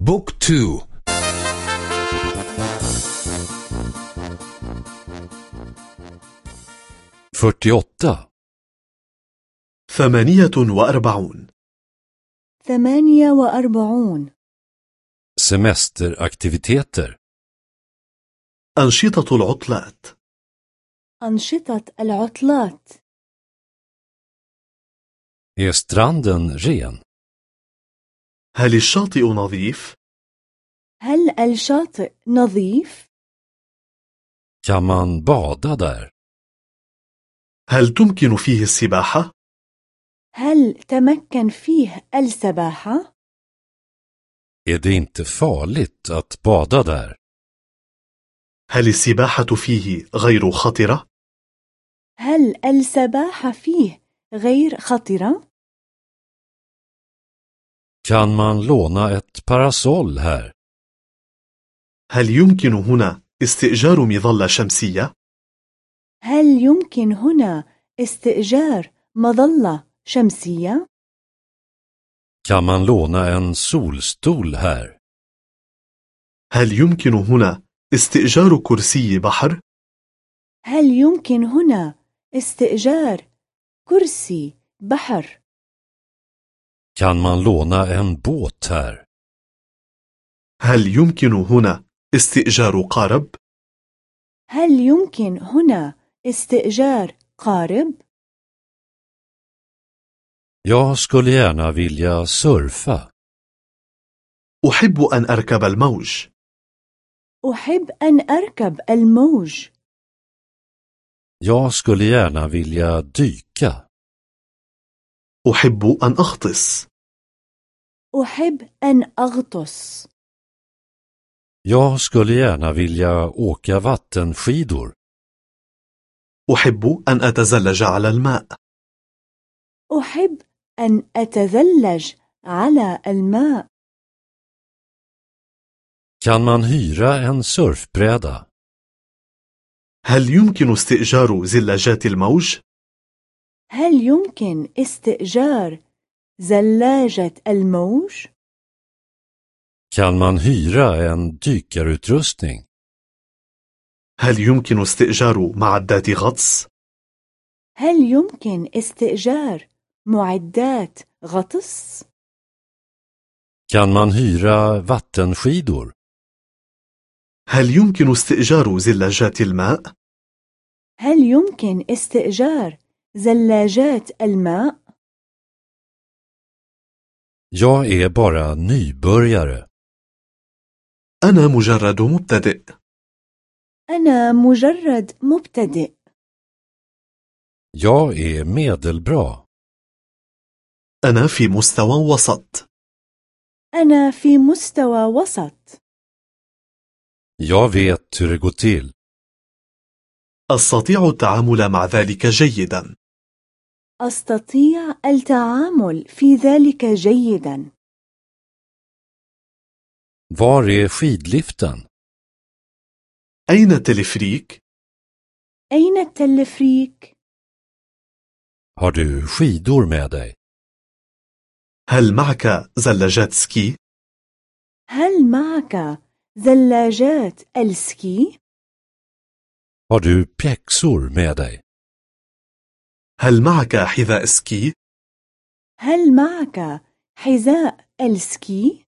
بوك تو. fyrtioåtta. ثمانية وأربعون. ثمانية وأربعون. Semesteraktiviteter. أنشطة العطلات. أنشطة العطلات. Är stranden ren? هل الشاطئ نظيف؟ هل الشاطئ نظيف؟ Kan man bada där? هل تمكن فيه السباحة؟ هل تمكن فيه السباحة؟ Är det inte farligt att bada där? هل السباحة فيه غير خطرة؟ هل السباحة فيه غير خطرة؟ Kan man låna ett parasoll här? هل يمكن هنا استئجار مظلة شمسية؟ هل يمكن هنا استئجار مظلة شمسية؟ Kan man låna en solstol här? هل يمكن هنا استئجار كرسي بحر؟ هل يمكن هنا استئجار كرسي بحر؟ Kan man låna en båt här? هل يمكن هنا استئجار قارب؟ هل يمكن هنا استئجار قارب؟ Jag skulle gärna vilja surfa. أحب أن أركب الموج أحب أن أركب الموج. Jag skulle gärna vilja dyka. أحب أن أغطس أحب أن أغطس. Jag skulle gärna vilja åka vattenskidor. أحب أن أتزلج على الماء أحب أن أتزلج على الماء. Kan man hyra en surfbräda? هل يمكن استئجار زلاجات الموج؟ هل يمكن استئجار زلاجة الموج؟ Kan man hyra en dykarutrustning? هل يمكن استئجار معدات غطس؟ هل يمكن استئجار معدات غطس؟ Kan man hyra vattenskidor? هل يمكن استئجار زلاجات الماء؟ هل يمكن استئجار زلاجات الماء؟ Jag är bara nybörjare. أنا مجرد مبتدئ أنا مجرد مبتدئ. Jag är medelbra. أنا في مستوى وسط أنا في مستوى وسط. Jag vet hur det går till. أستطيع التعامل مع ذلك جيدا أستطيع التعامل في ذلك جيدا. Var är skidliften? أين التلفريك؟ أين التلفريك؟ Har du skidor med dig? هل معك زلاجات سكي؟ هل معك زلاجات السكي؟ Har du pjäxor med dig? هل معك حذاء سكي؟ هل معك حذاء السكي؟